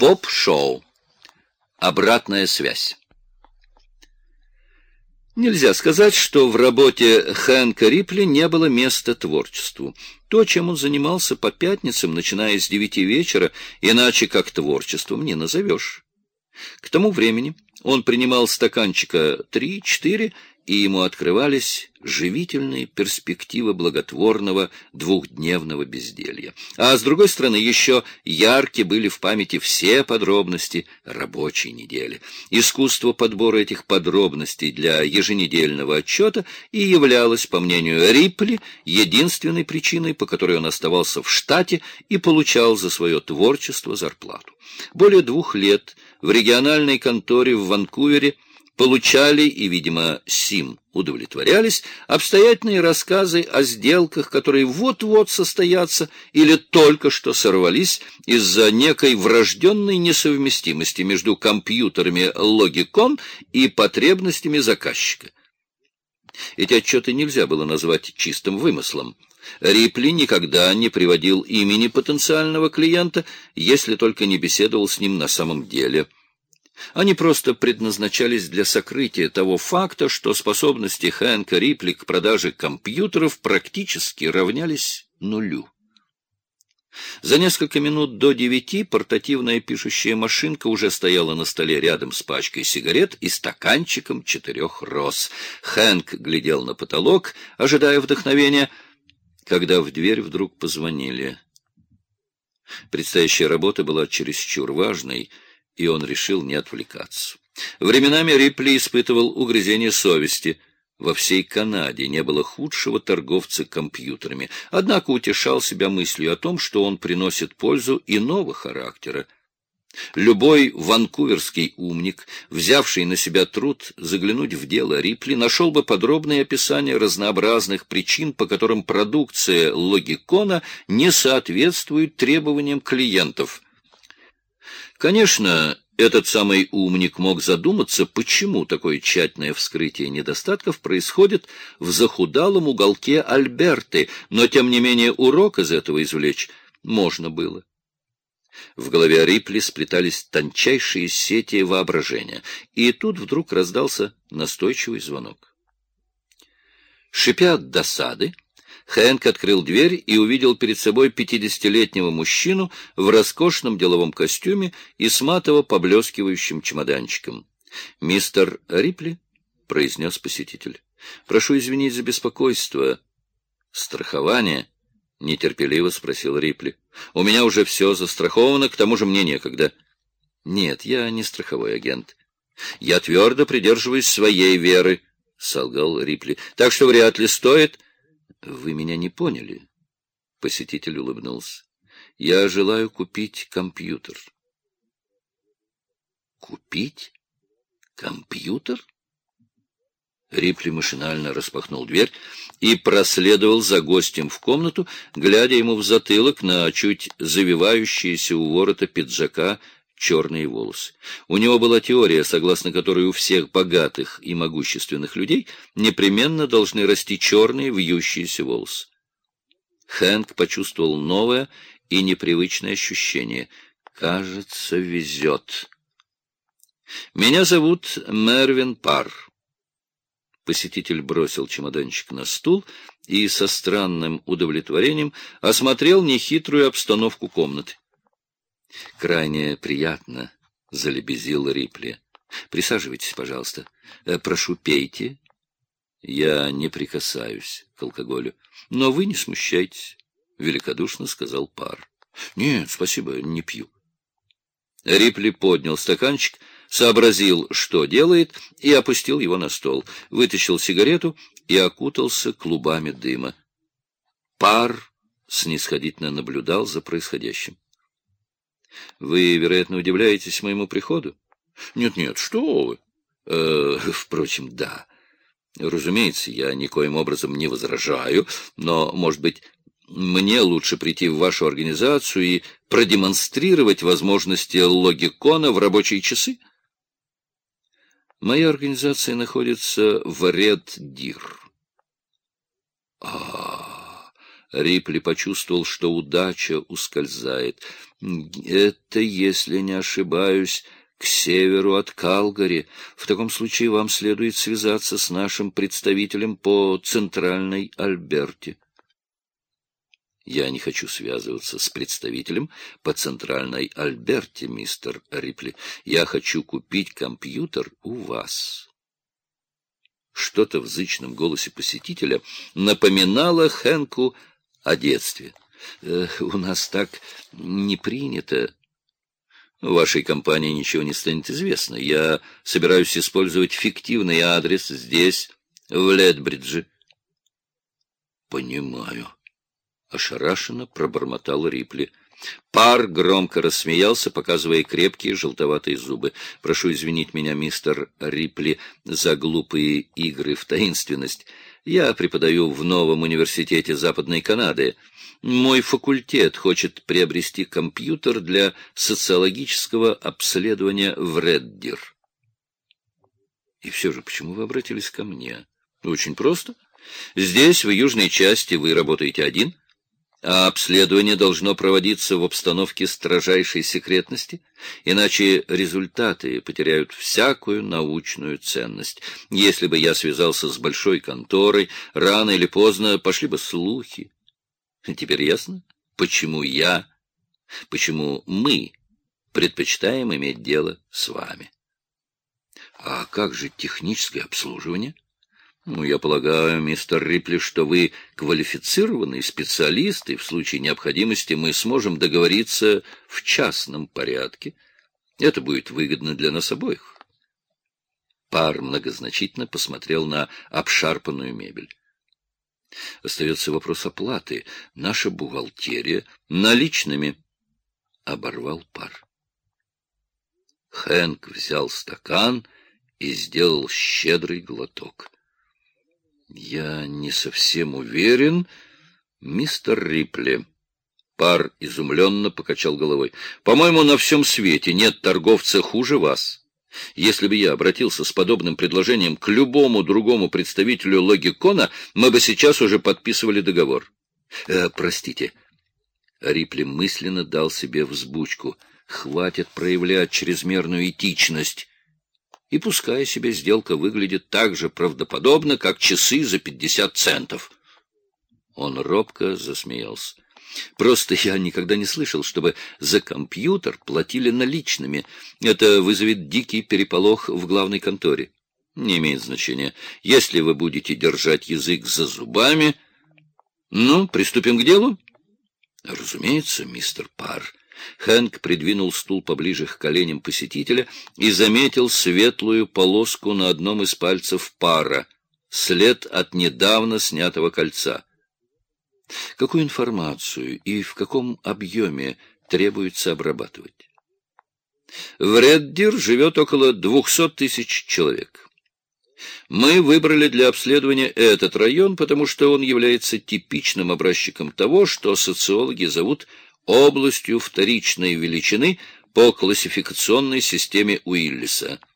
Боб Шоу. Обратная связь. Нельзя сказать, что в работе Хэнка Рипли не было места творчеству. То, чем он занимался по пятницам, начиная с девяти вечера, иначе как творчеством не назовешь. К тому времени он принимал стаканчика три-четыре и ему открывались живительные перспективы благотворного двухдневного безделья. А с другой стороны, еще яркие были в памяти все подробности рабочей недели. Искусство подбора этих подробностей для еженедельного отчета и являлось, по мнению Рипли, единственной причиной, по которой он оставался в штате и получал за свое творчество зарплату. Более двух лет в региональной конторе в Ванкувере получали и, видимо, сим удовлетворялись обстоятельные рассказы о сделках, которые вот-вот состоятся или только что сорвались из-за некой врожденной несовместимости между компьютерами Logicon и потребностями заказчика. Эти отчеты нельзя было назвать чистым вымыслом. Рипли никогда не приводил имени потенциального клиента, если только не беседовал с ним на самом деле – они просто предназначались для сокрытия того факта, что способности Хэнка Рипли к продаже компьютеров практически равнялись нулю. За несколько минут до девяти портативная пишущая машинка уже стояла на столе рядом с пачкой сигарет и стаканчиком четырех роз. Хэнк глядел на потолок, ожидая вдохновения, когда в дверь вдруг позвонили. Предстоящая работа была чересчур важной — и он решил не отвлекаться. Временами Рипли испытывал угрызение совести. Во всей Канаде не было худшего торговца компьютерами, однако утешал себя мыслью о том, что он приносит пользу иного характера. Любой ванкуверский умник, взявший на себя труд заглянуть в дело Рипли, нашел бы подробное описание разнообразных причин, по которым продукция Логикона не соответствует требованиям клиентов – Конечно, этот самый умник мог задуматься, почему такое тщательное вскрытие недостатков происходит в захудалом уголке Альберты, но, тем не менее, урок из этого извлечь можно было. В голове Рипли сплетались тончайшие сети воображения, и тут вдруг раздался настойчивый звонок. Шипя от досады, Хэнк открыл дверь и увидел перед собой пятидесятилетнего мужчину в роскошном деловом костюме и с матово поблескивающим чемоданчиком. «Мистер Рипли?» — произнес посетитель. «Прошу извинить за беспокойство». «Страхование?» — нетерпеливо спросил Рипли. «У меня уже все застраховано, к тому же мне некогда». «Нет, я не страховой агент. Я твердо придерживаюсь своей веры», — солгал Рипли. «Так что вряд ли стоит...» Вы меня не поняли. Посетитель улыбнулся. Я желаю купить компьютер. Купить компьютер? Рипли машинально распахнул дверь и проследовал за гостем в комнату, глядя ему в затылок на чуть завивающиеся у ворота пиджака черные волосы. У него была теория, согласно которой у всех богатых и могущественных людей непременно должны расти черные вьющиеся волосы. Хэнк почувствовал новое и непривычное ощущение. «Кажется, везет». «Меня зовут Мервин Пар». Посетитель бросил чемоданчик на стул и со странным удовлетворением осмотрел нехитрую обстановку комнаты. Крайне приятно, — залебезил Рипли. — Присаживайтесь, пожалуйста. Э, прошу, пейте. Я не прикасаюсь к алкоголю. Но вы не смущайтесь, — великодушно сказал пар. — Нет, спасибо, не пью. Рипли поднял стаканчик, сообразил, что делает, и опустил его на стол, вытащил сигарету и окутался клубами дыма. Пар снисходительно наблюдал за происходящим. Вы, вероятно, удивляетесь моему приходу? Нет-нет, что вы? Э, впрочем, да. Разумеется, я никоим образом не возражаю, но, может быть, мне лучше прийти в вашу организацию и продемонстрировать возможности логикона в рабочие часы? Моя организация находится в Ред-Дир. А, Рипли почувствовал, что удача ускользает. Это, если не ошибаюсь, к северу от Калгари. В таком случае вам следует связаться с нашим представителем по Центральной Альберте. Я не хочу связываться с представителем по Центральной Альберте, мистер Рипли. Я хочу купить компьютер у вас. Что-то в зычном голосе посетителя напоминало Хэнку о детстве. «У нас так не принято», вашей компании ничего не станет известно. Я собираюсь использовать фиктивный адрес здесь, в Ледбридже. Понимаю. Ошарашенно пробормотал Рипли. Пар громко рассмеялся, показывая крепкие желтоватые зубы. «Прошу извинить меня, мистер Рипли, за глупые игры в таинственность. Я преподаю в новом университете Западной Канады. Мой факультет хочет приобрести компьютер для социологического обследования в Реддир». «И все же, почему вы обратились ко мне?» «Очень просто. Здесь, в южной части, вы работаете один» а обследование должно проводиться в обстановке строжайшей секретности, иначе результаты потеряют всякую научную ценность. Если бы я связался с большой конторой, рано или поздно пошли бы слухи. Теперь ясно, почему я, почему мы предпочитаем иметь дело с вами. А как же техническое обслуживание? Ну, я полагаю, мистер Рипли, что вы квалифицированный специалист, и в случае необходимости мы сможем договориться в частном порядке. Это будет выгодно для нас обоих. Пар многозначительно посмотрел на обшарпанную мебель. Остается вопрос оплаты. Наша бухгалтерия наличными. Оборвал пар. Хэнк взял стакан и сделал щедрый глоток. Я не совсем уверен, мистер Рипли. Пар изумленно покачал головой. По-моему, на всем свете нет торговца хуже вас. Если бы я обратился с подобным предложением к любому другому представителю Логикона, мы бы сейчас уже подписывали договор. Э, простите. Рипли мысленно дал себе взбучку. Хватит проявлять чрезмерную этичность и пускай себе сделка выглядит так же правдоподобно, как часы за пятьдесят центов. Он робко засмеялся. Просто я никогда не слышал, чтобы за компьютер платили наличными. Это вызовет дикий переполох в главной конторе. Не имеет значения. Если вы будете держать язык за зубами... Ну, приступим к делу? Разумеется, мистер Парр. Хэнк придвинул стул поближе к коленям посетителя и заметил светлую полоску на одном из пальцев пара, след от недавно снятого кольца. Какую информацию и в каком объеме требуется обрабатывать? В Реддир живет около двухсот тысяч человек. Мы выбрали для обследования этот район, потому что он является типичным образчиком того, что социологи зовут областью вторичной величины по классификационной системе Уиллиса –